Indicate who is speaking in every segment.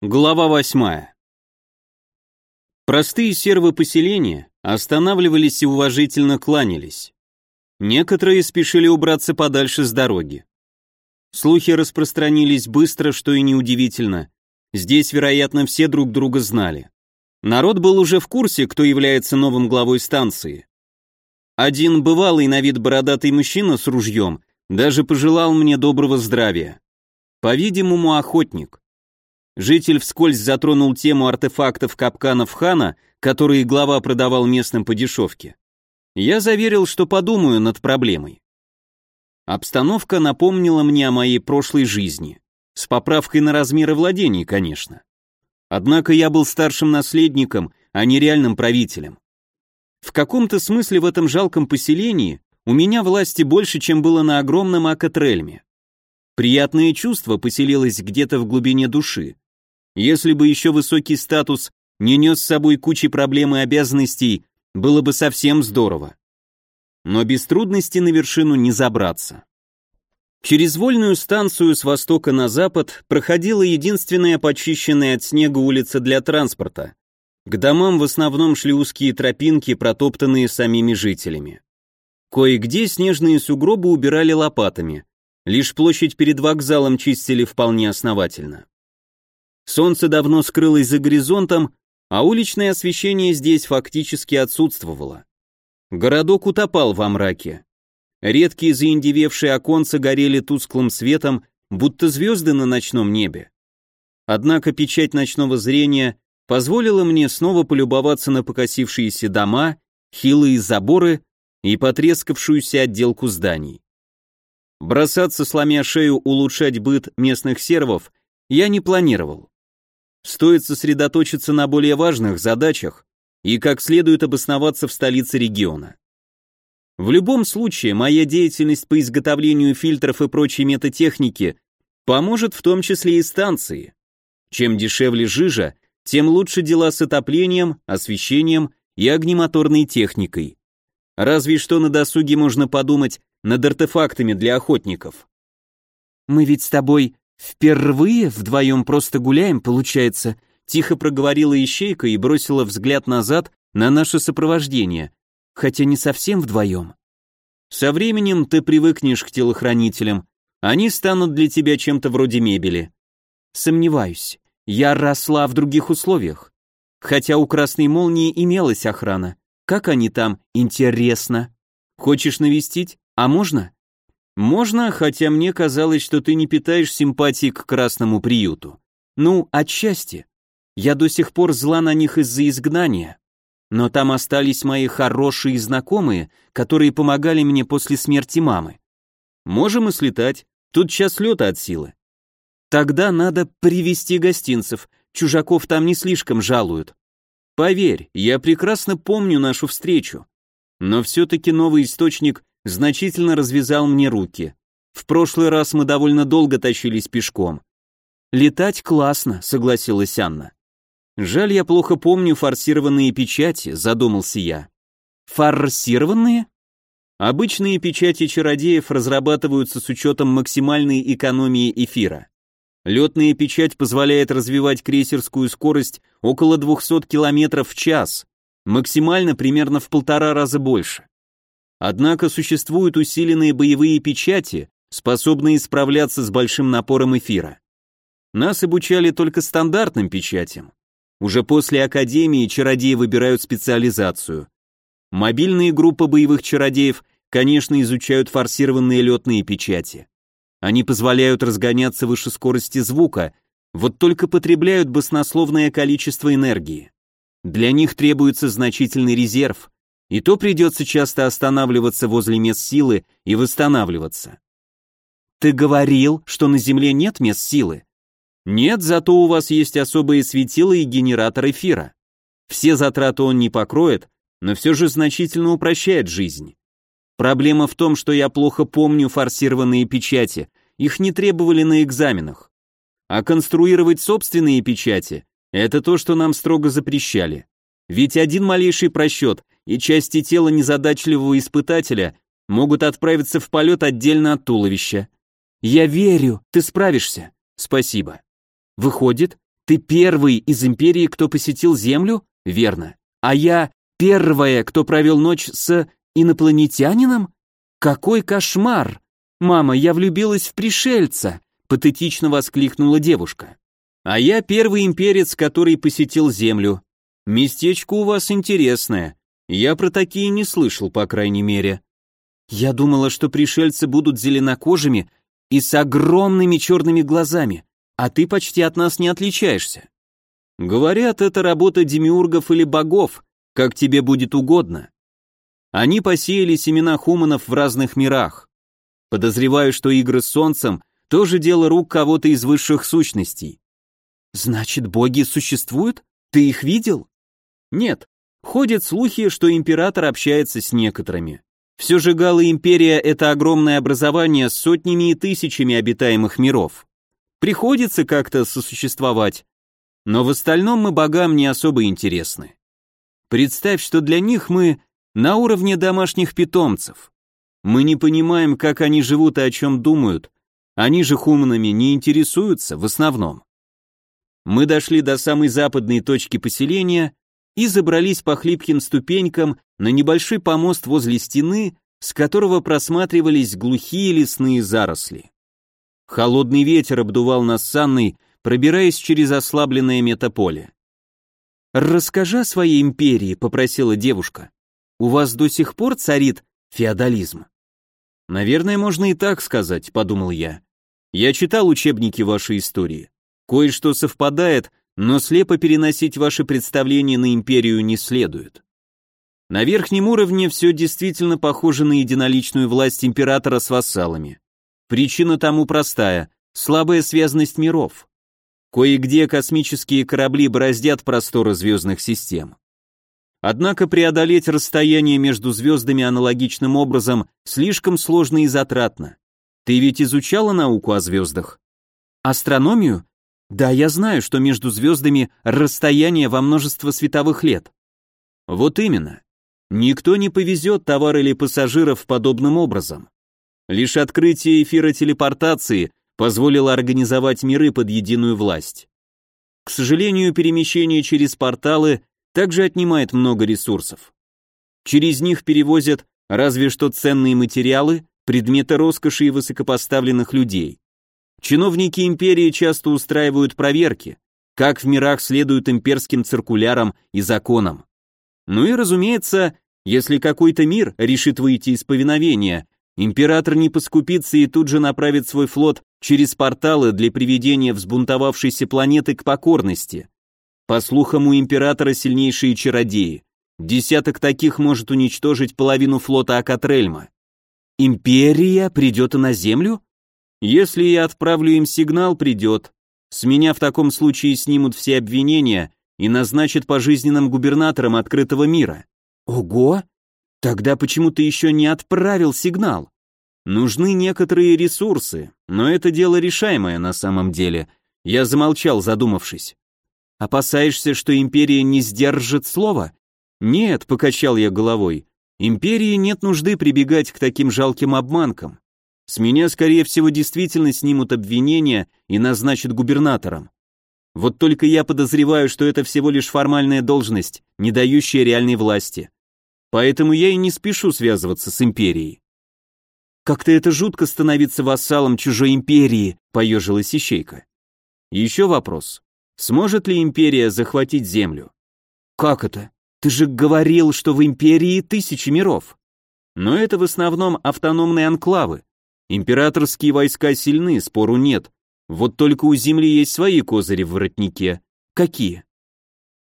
Speaker 1: Глава восьмая. Простые сервы поселения останавливались и уважительно кланялись. Некоторые спешили убраться подальше с дороги. Слухи распространились быстро, что и неудивительно. Здесь, вероятно, все друг друга знали. Народ был уже в курсе, кто является новым главой станции. Один бывалый на вид бородатый мужчина с ружьем даже пожелал мне доброго здравия. По-видимому, охотник. Житель вскользь затронул тему артефактов капканов хана, которые глава продавал местным по дешевке. Я заверил, что подумаю над проблемой. Обстановка напомнила мне о моей прошлой жизни. С поправкой на размеры владений, конечно. Однако я был старшим наследником, а не реальным правителем. В каком-то смысле в этом жалком поселении у меня власти больше, чем было на огромном Акатрельме. Приятное чувство поселилось где-то в глубине души. Если бы еще высокий статус не нес с собой кучи проблем и обязанностей, было бы совсем здорово. Но без трудностей на вершину не забраться. Через вольную станцию с востока на запад проходила единственная почищенная от снега улица для транспорта. К домам в основном шли узкие тропинки, протоптанные самими жителями. Кое-где снежные сугробы убирали лопатами. Лишь площадь перед вокзалом чистили вполне основательно. Солнце давно скрылось за горизонтом, а уличное освещение здесь фактически отсутствовало. Городок утопал во мраке. Редкие заиндевевшие оконца горели тусклым светом, будто звезды на ночном небе. Однако печать ночного зрения позволила мне снова полюбоваться на покосившиеся дома, хилые заборы и потрескавшуюся отделку зданий. Бросаться, сломя шею, улучшать быт местных сервов я не планировал. Стоит сосредоточиться на более важных задачах и как следует обосноваться в столице региона. В любом случае, моя деятельность по изготовлению фильтров и прочей метатехники поможет в том числе и станции. Чем дешевле жижа, тем лучше дела с отоплением, освещением и огнемоторной техникой. Разве что на досуге можно подумать над артефактами для охотников.
Speaker 2: «Мы ведь с тобой «Впервые вдвоем просто гуляем, получается», тихо проговорила ищейка и бросила взгляд назад на наше сопровождение, хотя не совсем вдвоем.
Speaker 1: «Со временем ты привыкнешь к телохранителям, они станут для тебя чем-то вроде мебели».
Speaker 2: «Сомневаюсь, я росла в других условиях. Хотя у Красной Молнии имелась охрана. Как они там, интересно. Хочешь навестить? А можно?»
Speaker 1: Можно, хотя мне казалось, что ты не питаешь симпатии к красному приюту.
Speaker 2: Ну, отчасти. Я до сих пор зла на них из-за изгнания. Но там остались мои хорошие знакомые, которые помогали мне после смерти мамы.
Speaker 1: Можем и слетать. Тут час лета от силы.
Speaker 2: Тогда надо привести гостинцев. Чужаков там не слишком жалуют.
Speaker 1: Поверь, я прекрасно помню нашу встречу. Но все-таки новый источник значительно развязал мне руки. В прошлый раз мы довольно долго тащились пешком.
Speaker 2: «Летать классно», — согласилась Анна.
Speaker 1: «Жаль, я плохо помню форсированные печати», — задумался я.
Speaker 2: «Форсированные?»
Speaker 1: Обычные печати чародеев разрабатываются с учетом максимальной экономии эфира. Летная печать позволяет развивать крейсерскую скорость около 200 км в час, максимально примерно в полтора раза больше. Однако существуют усиленные боевые печати, способные справляться с большим напором эфира. Нас обучали только стандартным печатям. Уже после академии чародеи выбирают специализацию. Мобильные группы боевых чародеев, конечно, изучают форсированные летные печати. Они позволяют разгоняться выше скорости звука, вот только потребляют баснословное количество энергии. Для них требуется значительный резерв, и то придется часто останавливаться возле мест силы и восстанавливаться.
Speaker 2: Ты говорил, что на Земле нет мест силы.
Speaker 1: Нет, зато у вас есть особые светила и генератор эфира. Все затраты он не покроет, но все же значительно упрощает жизнь. Проблема в том, что я плохо помню форсированные печати, их не требовали на экзаменах. А конструировать собственные печати – это то, что нам строго запрещали. Ведь один малейший просчет, и части тела незадачливого испытателя могут отправиться в полет отдельно от туловища.
Speaker 2: Я верю, ты справишься.
Speaker 1: Спасибо.
Speaker 2: Выходит, Ты первый из империи, кто посетил Землю? Верно. А я первая, кто провел ночь с инопланетянином? Какой кошмар! Мама, я влюбилась в пришельца, патетично воскликнула девушка. А я первый имперец, который посетил Землю. Местечко у вас интересное. Я про такие не слышал, по крайней мере. Я думала, что пришельцы будут зеленокожими и с огромными черными глазами, а ты почти от нас не отличаешься. Говорят, это работа демиургов или богов, как тебе будет угодно. Они посеяли семена хуманов в разных мирах. Подозреваю, что игры с солнцем тоже дело рук кого-то из высших сущностей. Значит, боги существуют? Ты их видел? Нет. Ходят слухи, что император общается с некоторыми. Все же Гала Империя — это огромное образование с сотнями и тысячами обитаемых миров. Приходится как-то сосуществовать. Но в остальном мы богам не особо интересны. Представь, что для них мы на уровне домашних питомцев. Мы не понимаем, как они живут и о чем думают. Они же хуманами не интересуются в основном. Мы дошли до самой западной точки поселения и забрались по хлипким ступенькам на небольшой помост возле стены, с которого просматривались глухие лесные заросли. Холодный ветер обдувал нас с Анной, пробираясь через ослабленное метаполе. «Расскажи о своей империи», — попросила девушка. «У вас до сих пор царит феодализм?» «Наверное, можно и так сказать», — подумал я. «Я читал учебники вашей истории. Кое-что совпадает, но слепо переносить ваши представления на империю не следует. На верхнем уровне все действительно похоже на единоличную власть императора с вассалами. Причина тому простая – слабая связность миров. Кое-где космические корабли бороздят просторы звездных систем. Однако преодолеть расстояние между звездами аналогичным образом слишком сложно и затратно. Ты ведь изучала науку о звездах? Астрономию? Да, я знаю, что между звездами расстояние во множество световых лет. Вот именно. Никто не повезет товар или пассажиров подобным образом. Лишь открытие эфира телепортации позволило организовать миры под единую власть. К сожалению, перемещение через порталы также отнимает много ресурсов. Через них перевозят разве что ценные материалы, предметы роскоши и высокопоставленных людей. Чиновники империи часто устраивают проверки, как в мирах следуют имперским циркулярам и законам. Ну и разумеется, если какой-то мир решит выйти из повиновения, Император не поскупится и тут же направит свой флот через порталы для приведения взбунтовавшейся планеты к покорности. По слухам, у императора сильнейшие чародеи. Десяток таких может уничтожить половину флота Акатрельма. Империя придет на Землю? Если я отправлю им сигнал, придет. С меня в таком случае снимут все обвинения и назначат пожизненным губернатором открытого мира. Ого! Тогда почему ты еще не отправил сигнал? Нужны некоторые ресурсы, но это дело решаемое на самом деле. Я замолчал, задумавшись. Опасаешься, что империя не сдержит слова? Нет, покачал я головой. Империи нет нужды прибегать к таким жалким обманкам. С меня, скорее всего, действительно снимут обвинения и назначат губернатором. Вот только я подозреваю, что это всего лишь формальная должность, не дающая реальной власти. Поэтому я и не спешу связываться с империей. Как-то это жутко становиться вассалом чужой империи, поежилась Ищейка. Еще вопрос. Сможет ли империя захватить землю? Как это? Ты же говорил, что в империи тысячи миров. Но это в основном автономные анклавы. Императорские войска сильны, спору нет. Вот только у Земли есть свои козыри в воротнике. Какие?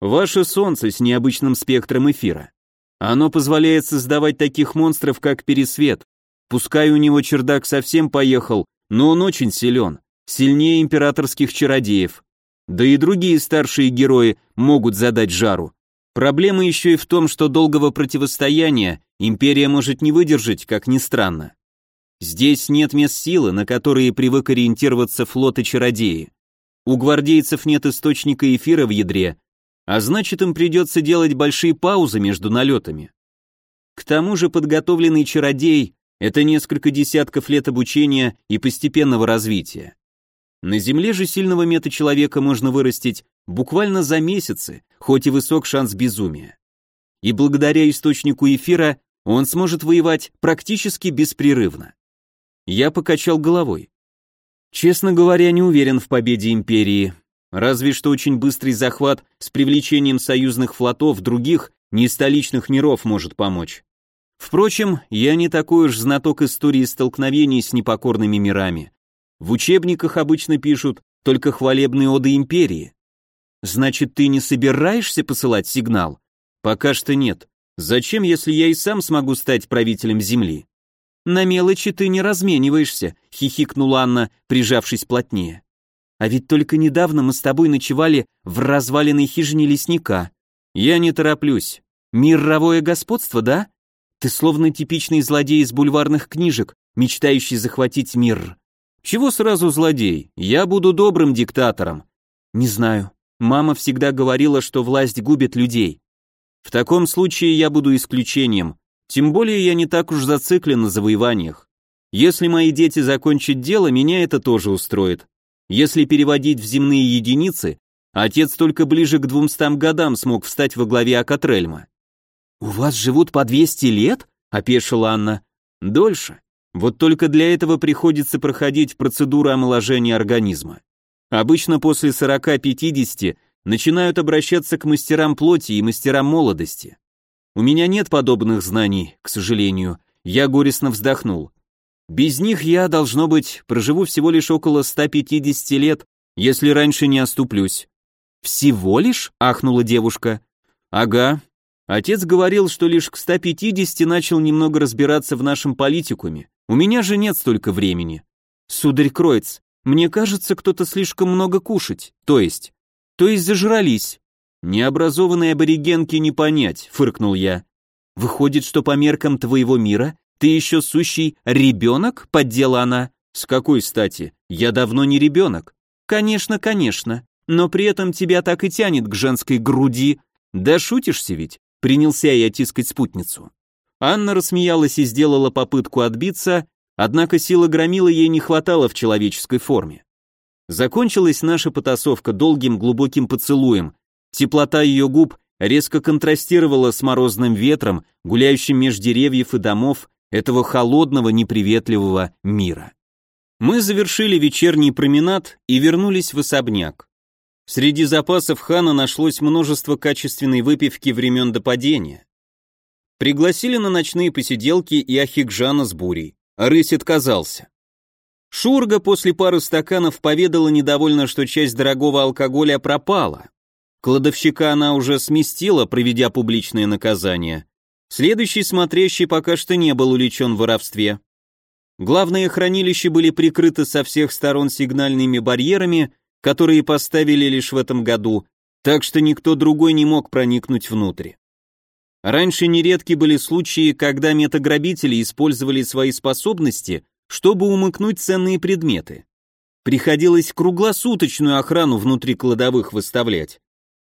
Speaker 2: Ваше Солнце с необычным спектром эфира. Оно позволяет создавать таких монстров, как Пересвет. Пускай у него чердак совсем поехал, но он очень силен, сильнее императорских чародеев. Да и другие старшие герои могут задать жару. Проблема еще и в том, что долгого противостояния империя может не выдержать, как ни странно. Здесь нет мест силы, на которые привык ориентироваться флот и чародеи. У гвардейцев нет источника эфира в ядре, а значит им придется делать большие паузы между налетами. К тому же подготовленный чародей – это несколько десятков лет обучения и постепенного развития. На Земле же сильного мета-человека можно вырастить
Speaker 1: буквально за месяцы, хоть и высок шанс безумия. И благодаря источнику эфира он сможет воевать практически беспрерывно. Я покачал головой. Честно говоря, не уверен в победе империи. Разве что очень быстрый захват с привлечением союзных флотов других, не столичных миров может помочь. Впрочем, я не такой уж знаток истории столкновений с непокорными мирами. В учебниках обычно пишут только хвалебные оды империи. Значит, ты не собираешься посылать сигнал? Пока что нет. Зачем, если я и сам смогу стать правителем Земли? На мелочи ты не размениваешься, хихикнула Анна, прижавшись плотнее. А ведь только недавно мы с тобой ночевали в разваленной хижине лесника. Я не тороплюсь. Мировое господство, да? Ты словно типичный злодей из бульварных книжек, мечтающий захватить мир. Чего сразу злодей? Я буду добрым диктатором. Не знаю. Мама всегда говорила, что власть губит людей. В таком случае я буду исключением. Тем более я не так уж зациклен на завоеваниях. Если мои дети закончат дело, меня это тоже устроит. Если переводить в земные единицы, отец только ближе к двумстам годам смог встать во главе Акатрельма. «У вас живут по 200 лет?» — опешила Анна. «Дольше. Вот только для этого приходится проходить процедуру омоложения организма. Обычно после 40-50 начинают обращаться к мастерам плоти и мастерам молодости. У меня нет подобных знаний, к сожалению. Я горестно вздохнул. Без них я, должно быть, проживу всего лишь около 150 лет, если раньше не оступлюсь. Всего лишь? ахнула девушка. Ага, Отец говорил, что лишь к 150 начал немного разбираться в нашем политикуме. У меня же нет столько времени. Сударь Кройц, мне кажется, кто-то слишком много кушать. То есть? То есть зажрались. Необразованные аборигенки не понять, фыркнул я. Выходит, что по меркам твоего мира ты еще сущий ребенок, поддела она. С какой стати? Я давно не ребенок. Конечно, конечно. Но при этом тебя так и тянет к женской груди. Да шутишься ведь? принялся я тискать спутницу. Анна рассмеялась и сделала попытку отбиться, однако силы громила ей не хватало в человеческой форме. Закончилась наша потасовка долгим глубоким поцелуем. Теплота ее губ резко контрастировала с морозным ветром, гуляющим меж деревьев и домов этого холодного, неприветливого мира. Мы завершили вечерний променад и вернулись в особняк. Среди запасов хана нашлось множество качественной выпивки времен до падения. Пригласили на ночные посиделки и Ахикжана с бурей. Рысь отказался. Шурга после пары стаканов поведала недовольно, что часть дорогого алкоголя пропала. Кладовщика она уже сместила, проведя публичное наказание. Следующий смотрящий пока что не был увлечен в воровстве. Главные хранилища были прикрыты со всех сторон сигнальными барьерами, которые поставили лишь в этом году, так что никто другой не мог проникнуть внутрь. Раньше нередки были случаи, когда метаграбители использовали свои способности, чтобы умыкнуть ценные предметы. Приходилось круглосуточную охрану внутри кладовых выставлять.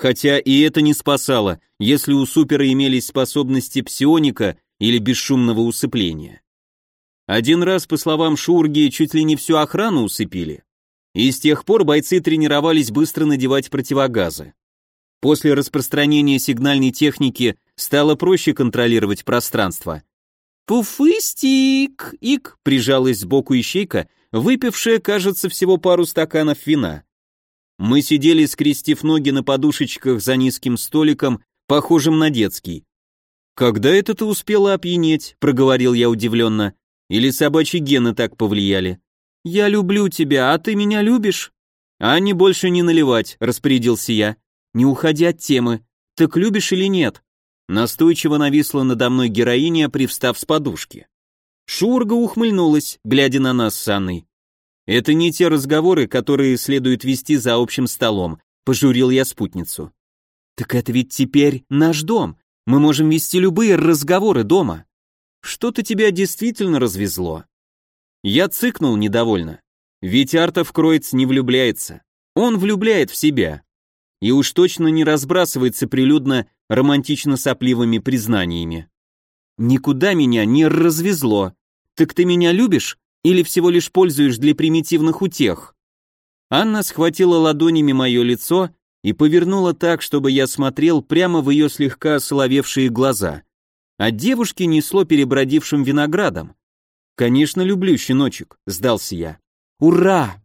Speaker 1: Хотя и это не спасало, если у супера имелись способности псионика или бесшумного усыпления. Один раз, по словам Шурги, чуть ли не всю охрану усыпили. И с тех пор бойцы тренировались быстро надевать противогазы. После распространения сигнальной техники стало проще контролировать пространство. «Пуфыстик!» — ик прижалась сбоку ищейка, выпившая, кажется, всего пару стаканов вина. Мы сидели, скрестив ноги на подушечках за низким столиком, похожим на детский. «Когда это ты успела опьянеть?» — проговорил я удивленно. «Или собачьи гены так повлияли?» «Я люблю тебя, а ты меня любишь?» «А не больше не наливать», — распорядился я. «Не уходи от темы. Так любишь или нет?» Настойчиво нависла надо мной героиня, привстав с подушки. Шурга ухмыльнулась, глядя на нас с Анной. «Это не те разговоры, которые следует вести за общим столом», — пожурил я спутницу. «Так это ведь теперь наш дом. Мы можем вести любые разговоры дома». «Что-то тебя действительно развезло», я цыкнул недовольно. Ведь Артов Кроиц не влюбляется. Он влюбляет в себя. И уж точно не разбрасывается прилюдно романтично-сопливыми признаниями. Никуда меня не развезло. Так ты меня любишь или всего лишь пользуешь для примитивных утех? Анна схватила ладонями мое лицо и повернула так, чтобы я смотрел прямо в ее слегка соловевшие глаза. От девушки несло перебродившим виноградом. «Конечно, люблю, щеночек», — сдался я. «Ура!»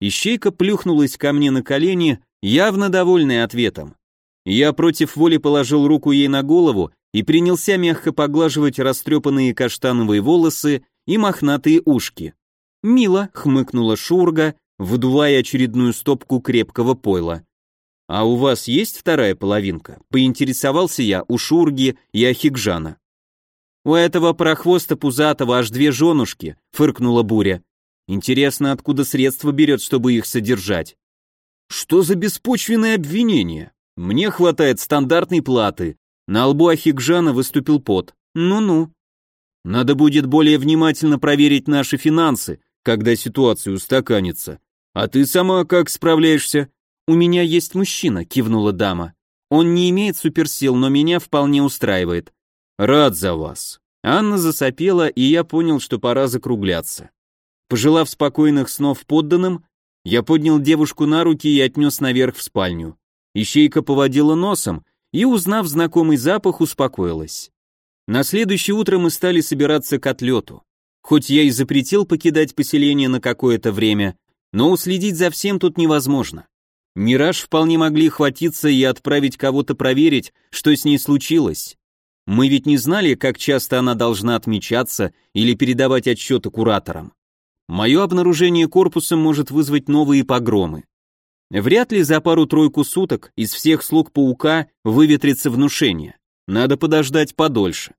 Speaker 1: Ищейка плюхнулась ко мне на колени, явно довольная ответом. Я против воли положил руку ей на голову и принялся мягко поглаживать растрепанные каштановые волосы и мохнатые ушки. «Мило», — хмыкнула Шурга, выдувая очередную стопку крепкого пойла. «А у вас есть вторая половинка?» — поинтересовался я у Шурги и Ахикжана. «У этого прохвоста пузатого аж две женушки», — фыркнула Буря. «Интересно, откуда средства берет, чтобы их содержать?» «Что за беспочвенное обвинение? Мне хватает стандартной платы». На лбу Ахикжана выступил пот. «Ну-ну». «Надо будет более внимательно проверить наши финансы, когда ситуация устаканится. А ты сама как справляешься?» «У меня есть мужчина», — кивнула дама. «Он не имеет суперсил, но меня вполне устраивает». «Рад за вас». Анна засопела, и я понял, что пора закругляться. Пожелав спокойных снов подданным, я поднял девушку на руки и отнес наверх в спальню. Ищейка поводила носом и, узнав знакомый запах, успокоилась. На следующее утро мы стали собираться к отлету. Хоть я и запретил покидать поселение на какое-то время, но уследить за всем тут невозможно. Мираж вполне могли хватиться и отправить кого-то проверить, что с ней случилось. Мы ведь не знали, как часто она должна отмечаться или передавать отчеты кураторам. Мое обнаружение корпуса может вызвать новые погромы. Вряд ли за пару-тройку суток из всех слуг паука выветрится внушение. Надо подождать подольше.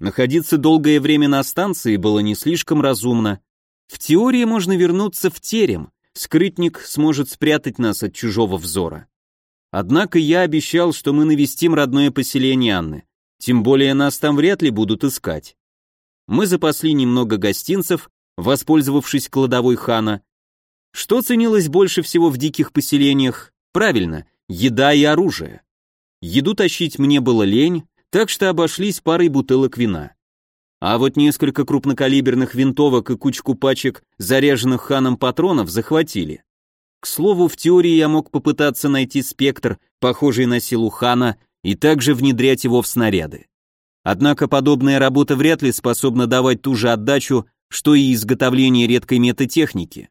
Speaker 1: Находиться долгое время на станции было не слишком разумно. В теории можно вернуться в терем, скрытник сможет спрятать нас от чужого взора. Однако я обещал, что мы навестим родное поселение Анны, тем более нас там вряд ли будут искать. Мы запасли немного гостинцев, воспользовавшись кладовой хана. Что ценилось больше всего в диких поселениях? Правильно, еда и оружие. Еду тащить мне было лень, так что обошлись парой бутылок вина. А вот несколько крупнокалиберных винтовок и кучку пачек заряженных ханом патронов захватили. К слову, в теории я мог попытаться найти спектр, похожий на силу хана, и также внедрять его в снаряды. Однако подобная работа вряд ли способна давать ту же отдачу, что и изготовление редкой метатехники.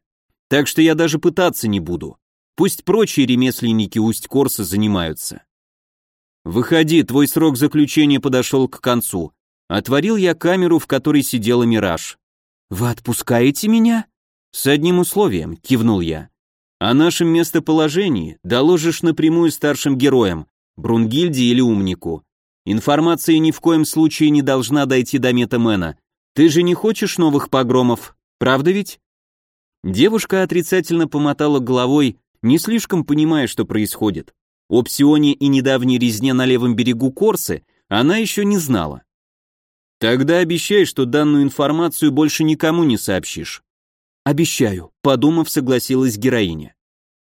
Speaker 1: Так что я даже пытаться не буду. Пусть прочие ремесленники Усть-Корса занимаются. «Выходи, твой срок заключения подошел к концу», Отворил я камеру, в которой сидела Мираж. «Вы отпускаете меня?» «С одним условием», — кивнул я. «О нашем местоположении доложишь напрямую старшим героям, Брунгильде или Умнику. Информация ни в коем случае не должна дойти до метамена. Ты же не хочешь новых погромов, правда ведь?» Девушка отрицательно помотала головой, не слишком понимая, что происходит. О Псионе и недавней резне на левом берегу Корсы она еще не знала. Тогда обещай, что данную информацию больше никому не сообщишь. Обещаю, подумав, согласилась героиня.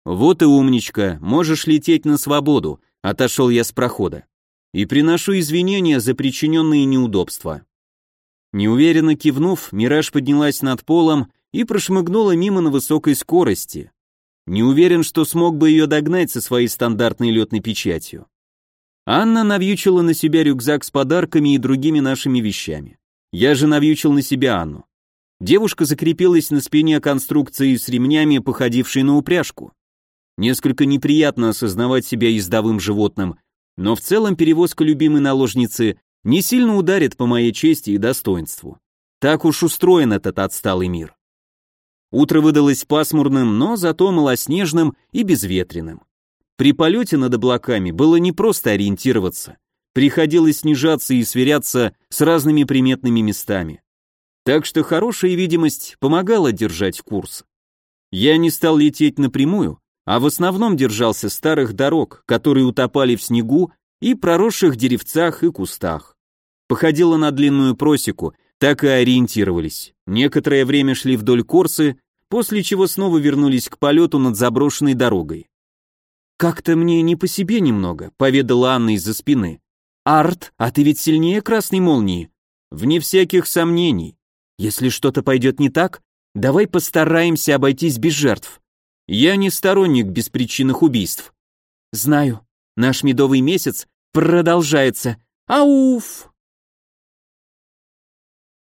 Speaker 1: Вот и умничка, можешь лететь на свободу, отошел я с прохода. И приношу извинения за причиненные неудобства. Неуверенно кивнув, Мираж поднялась над полом и прошмыгнула мимо на высокой скорости. Не уверен, что смог бы ее догнать со своей стандартной летной печатью. Анна навьючила на себя рюкзак с подарками и другими нашими вещами. Я же навьючил на себя Анну. Девушка закрепилась на спине конструкции с ремнями, походившей на упряжку. Несколько неприятно осознавать себя ездовым животным, но в целом перевозка любимой наложницы не сильно ударит по моей чести и достоинству. Так уж устроен этот отсталый мир. Утро выдалось пасмурным, но зато малоснежным и безветренным. При полете над облаками было не просто ориентироваться. Приходилось снижаться и сверяться с разными приметными местами. Так что хорошая видимость помогала держать курс. Я не стал лететь напрямую, а в основном держался старых дорог, которые утопали в снегу и проросших деревцах и кустах. Походило на длинную просеку, так и ориентировались. Некоторое время шли вдоль Корсы, после чего снова вернулись к полету над заброшенной дорогой. «Как-то мне не по себе немного», — поведала Анна из-за спины. «Арт, а ты ведь сильнее красной молнии?» «Вне всяких сомнений. Если что-то пойдет не так, давай постараемся обойтись без жертв. Я не сторонник беспричинных убийств».
Speaker 2: Знаю. Наш медовый месяц продолжается. Ауф!